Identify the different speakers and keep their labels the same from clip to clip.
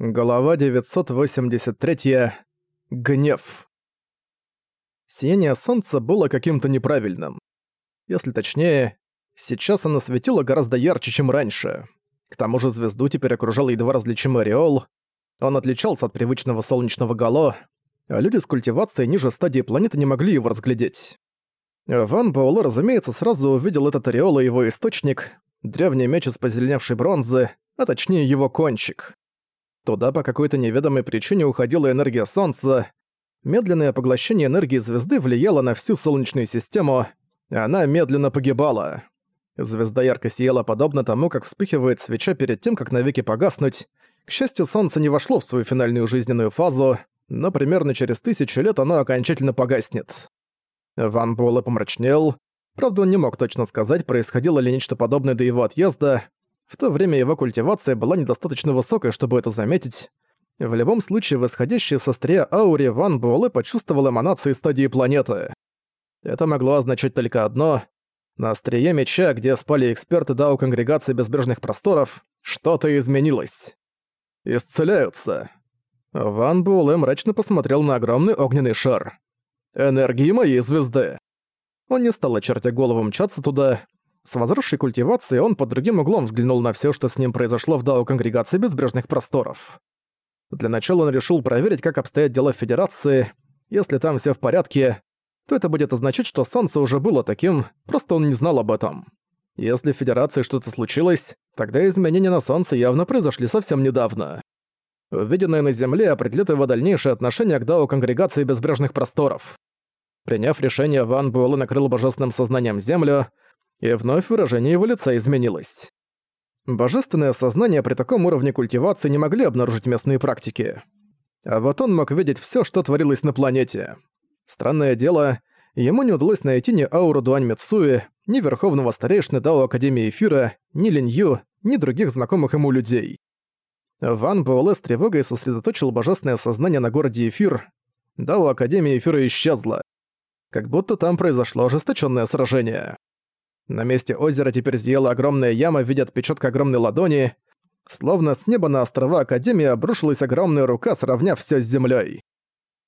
Speaker 1: Глава 983. Гнев. Сияние солнца было каким-то неправильным. Если точнее, сейчас оно светило гораздо ярче, чем раньше. К тому же звезду теперь окружал едва различимый ореол. Он отличался от привычного солнечного гало, а люди с культивацией ниже стадии планеты не могли его разглядеть. Ван Баоло, разумеется, сразу увидел этот ореол и его источник, древний меч из позеленевшей бронзы, а точнее его кончик. Туда по какой-то неведомой причине уходила энергия Солнца. Медленное поглощение энергии звезды влияло на всю Солнечную систему, и она медленно погибала. Звезда ярко сияла подобно тому, как вспыхивает свеча перед тем, как навеки погаснуть. К счастью, Солнце не вошло в свою финальную жизненную фазу, но примерно через тысячу лет оно окончательно погаснет. Ван Буэлэ помрачнел. Правда, он не мог точно сказать, происходило ли нечто подобное до его отъезда, в то время его культивация была недостаточно высокой, чтобы это заметить. В любом случае, восходящей со стрия ауре Ван Буэлэ почувствовал эманации стадии планеты. Это могло означать только одно. На острие меча, где спали эксперты Дао Конгрегации Безбрежных Просторов, что-то изменилось. Исцеляются. Ван Буэлэ мрачно посмотрел на огромный огненный шар. «Энергии моей звезды!» Он не стал очертя голову мчаться туда, с возросшей культивацией он под другим углом взглянул на все, что с ним произошло в Дао Конгрегации Безбрежных Просторов. Для начала он решил проверить, как обстоят дела в Федерации. Если там все в порядке, то это будет означать, что Солнце уже было таким, просто он не знал об этом. Если в Федерации что-то случилось, тогда изменения на Солнце явно произошли совсем недавно. Увиденное на Земле определит его дальнейшее отношение к Дао Конгрегации Безбрежных Просторов. Приняв решение, Ван Буэлэ накрыл божественным сознанием Землю, и вновь выражение его лица изменилось. Божественное сознание при таком уровне культивации не могли обнаружить местные практики. А вот он мог видеть все, что творилось на планете. Странное дело, ему не удалось найти ни ауру Дуань Мицуи, ни Верховного Старейшины Дао Академии Эфира, ни Линью, ни других знакомых ему людей. Ван Буэлэ с тревогой сосредоточил божественное сознание на городе Эфир. Дао Академии Эфира исчезла. Как будто там произошло ожесточенное сражение. На месте озера теперь зияла огромная яма в виде отпечатка огромной ладони. Словно с неба на острова Академии обрушилась огромная рука, сравняв все с землей.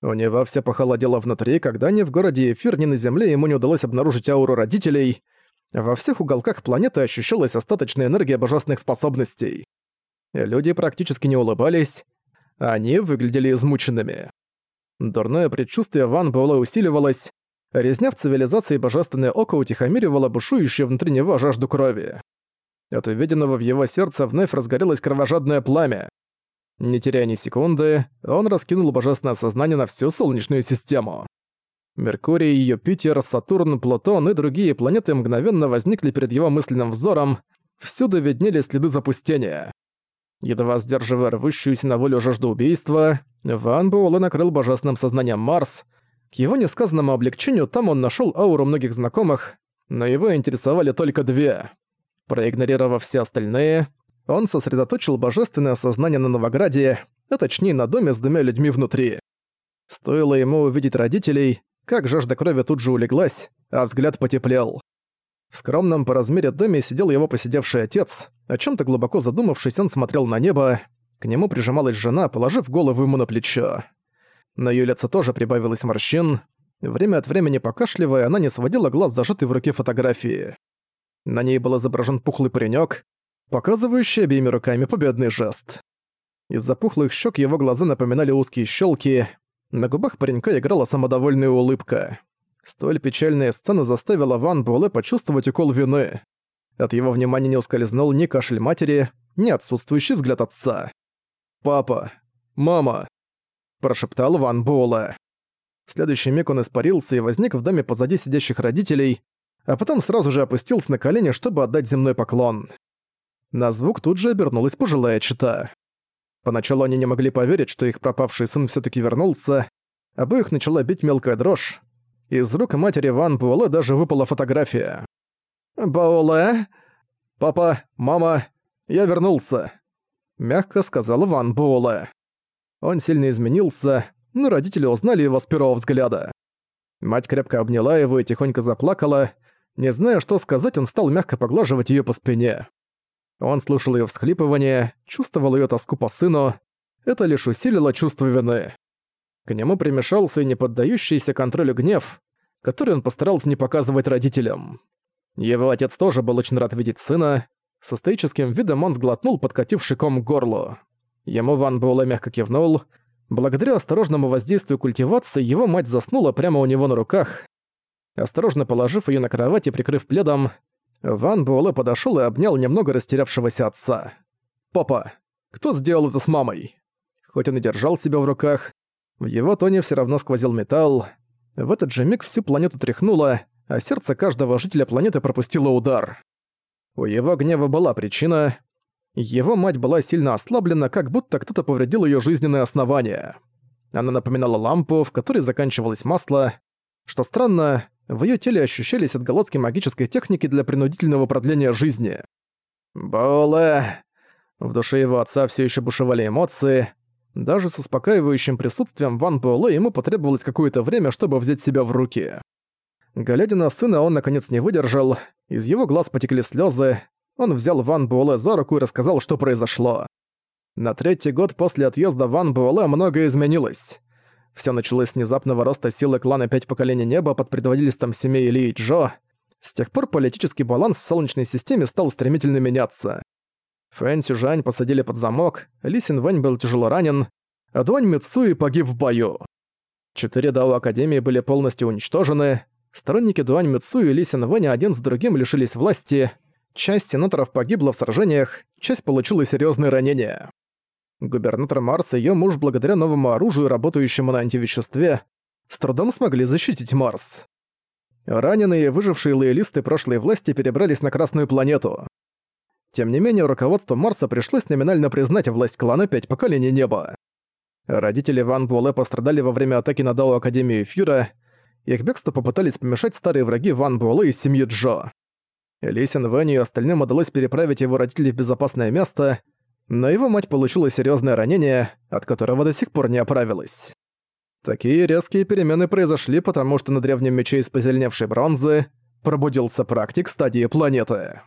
Speaker 1: У него все похолодело внутри, когда ни в городе Эфир, ни на Земле ему не удалось обнаружить ауру родителей. Во всех уголках планеты ощущалась остаточная энергия божественных способностей. Люди практически не улыбались, они выглядели измученными. Дурное предчувствие Ван Буэлэ усиливалось, Резня в цивилизации Божественное Око утихомиривала бушующую внутри него жажду крови. От увиденного в его сердце вновь разгорелось кровожадное пламя. Не теряя ни секунды, он раскинул божественное сознание на всю Солнечную систему. Меркурий, Юпитер, Сатурн, Плутон и другие планеты мгновенно возникли перед его мысленным взором, всюду виднели следы запустения. Едва сдерживая рвущуюся на волю жажду убийства, Ван Буэлэ накрыл божественным сознанием Марс — к его несказанному облегчению там он нашел ауру многих знакомых, но его интересовали только две. Проигнорировав все остальные, он сосредоточил божественное сознание на Новограде, а точнее на доме с двумя людьми внутри. Стоило ему увидеть родителей, как жажда крови тут же улеглась, а взгляд потеплел. В скромном по размере доме сидел его посидевший отец, о чем то глубоко задумавшись, он смотрел на небо, к нему прижималась жена, положив голову ему на плечо. На её лице тоже прибавилось морщин. Время от времени покашливая, она не сводила глаз зажатой в руке фотографии. На ней был изображен пухлый паренёк, показывающий обеими руками победный жест. Из-за пухлых щек его глаза напоминали узкие щелки. На губах паренька играла самодовольная улыбка. Столь печальная сцена заставила Ван Буэлэ почувствовать укол вины. От его внимания не ускользнул ни кашель матери, ни отсутствующий взгляд отца. «Папа! Мама!» Прошептал Ван Буэлэ. В следующий миг он испарился и возник в доме позади сидящих родителей, а потом сразу же опустился на колени, чтобы отдать земной поклон. На звук тут же обернулась пожилая чита. Поначалу они не могли поверить, что их пропавший сын все таки вернулся, обоих начала бить мелкая дрожь. Из рук матери Ван Буэлэ даже выпала фотография. «Буэлэ? Папа, мама, я вернулся», — мягко сказал Ван Буэлэ. Он сильно изменился, но родители узнали его с первого взгляда. Мать крепко обняла его и тихонько заплакала. Не зная, что сказать, он стал мягко поглаживать её по спине. Он слушал её всхлипывание, чувствовал её тоску по сыну. это лишь усилило чувство вины. К нему примешался и неподдающийся контролю гнев, который он постарался не показывать родителям. Его отец тоже был очень рад видеть сына. Со стоическим видом он сглотнул подкативший ком к горлу. Ему Ван Буэлэ мягко кивнул. Благодаря осторожному воздействию культивации его мать заснула прямо у него на руках. Осторожно положив ее на кровать и прикрыв пледом, Ван Буэлэ подошёл и обнял немного растерявшегося отца. «Папа, кто сделал это с мамой?» Хоть он и держал себя в руках, в его тоне все равно сквозил металл. В этот же миг всю планету тряхнуло, а сердце каждого жителя планеты пропустило удар. У его гнева была причина. Его мать была сильно ослаблена, как будто кто-то повредил ее жизненное основание. Она напоминала лампу, в которой заканчивалось масло. Что странно, в ее теле ощущались отголоски магической техники для принудительного продления жизни. Боле. В душе его отца все еще бушевали эмоции, даже с успокаивающим присутствием Ван Буэлэ ему потребовалось какое-то время, чтобы взять себя в руки. Глядя на сына, он наконец не выдержал, из его глаз потекли слезы. Он взял Ван Буэлэ за руку и рассказал, что произошло. На третий год после отъезда Ван Буэлэ многое изменилось. Все началось с внезапного роста силы клана Пять Поколений Неба под предводительством семей Ли и Джо. С тех пор политический баланс в Солнечной системе стал стремительно меняться. Фэн Сюжань посадили под замок, Ли Син Вэнь был тяжело ранен, а Дуань Мицуи погиб в бою. Четыре Дао Академии были полностью уничтожены, сторонники Дуань Мицуи и Ли Син Вэня один за другим лишились власти, часть сенаторов погибла в сражениях, часть получила серьезные ранения. Губернатор Марс и её муж благодаря новому оружию, работающему на антивеществе, с трудом смогли защитить Марс. Раненые и выжившие лоялисты прошлой власти перебрались на Красную планету. Тем не менее, руководству Марса пришлось номинально признать власть клана Пять Поколений Неба. Родители Ван Буэлэ пострадали во время атаки на Дао Академию Эфира. Их бегство попытались помешать старые враги Ван Буэлэ из семьи Джо. Лисин Вэнь и остальным удалось переправить его родителей в безопасное место, но его мать получила серьезное ранение, от которого до сих пор не оправилась. Такие резкие перемены произошли, потому что на древнем мече из позеленевшей бронзы пробудился практик стадии планеты.